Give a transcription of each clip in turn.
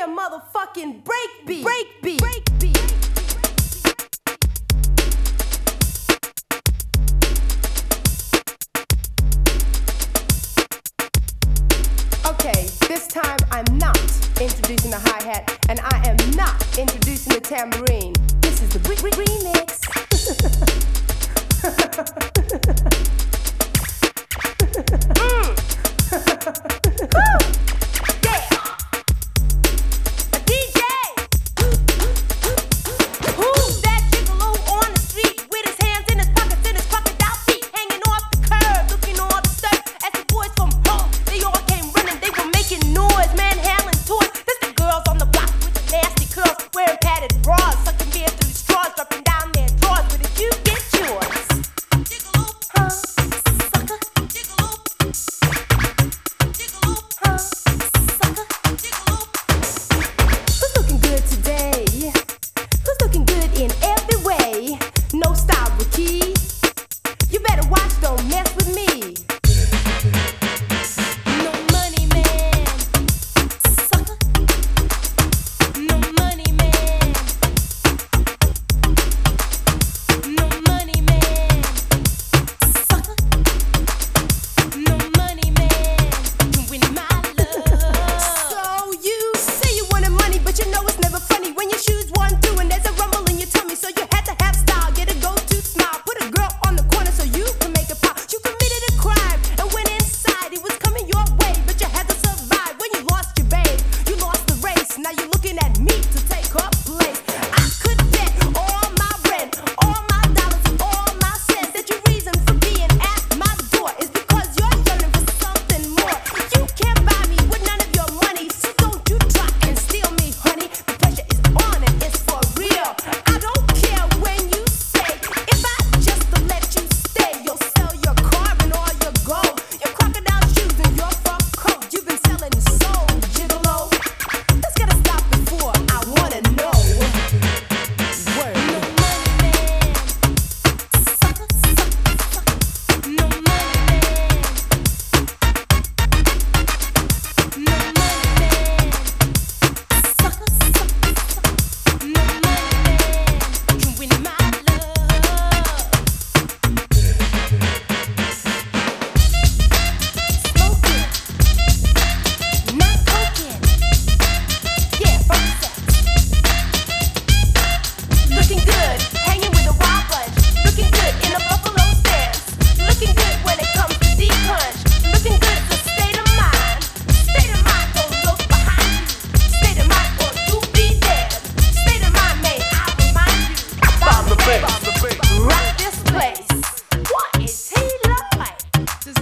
a motherfucking break beat. Break beat. Break beat. Okay, this time I'm not introducing the hi hat and I am not introducing the tambourine. This is the remix.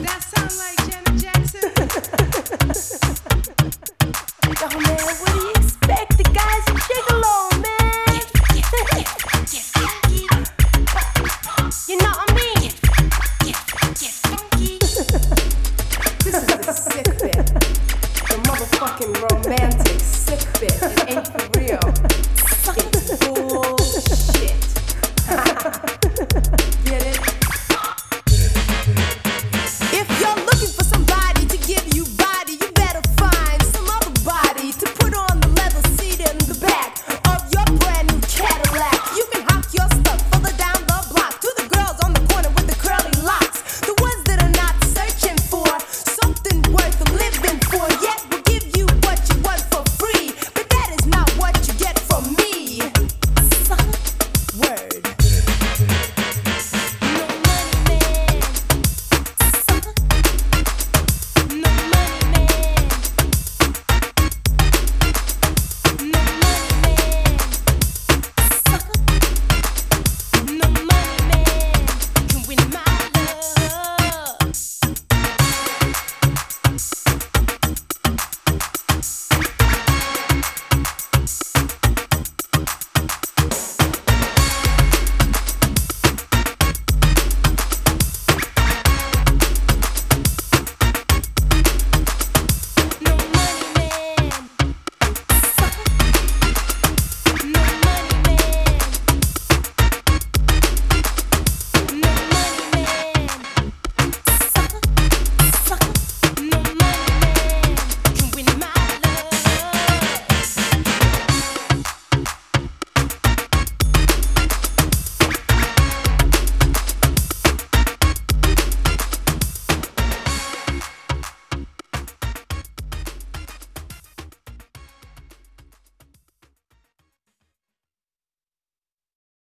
That sound like Janet Jackson.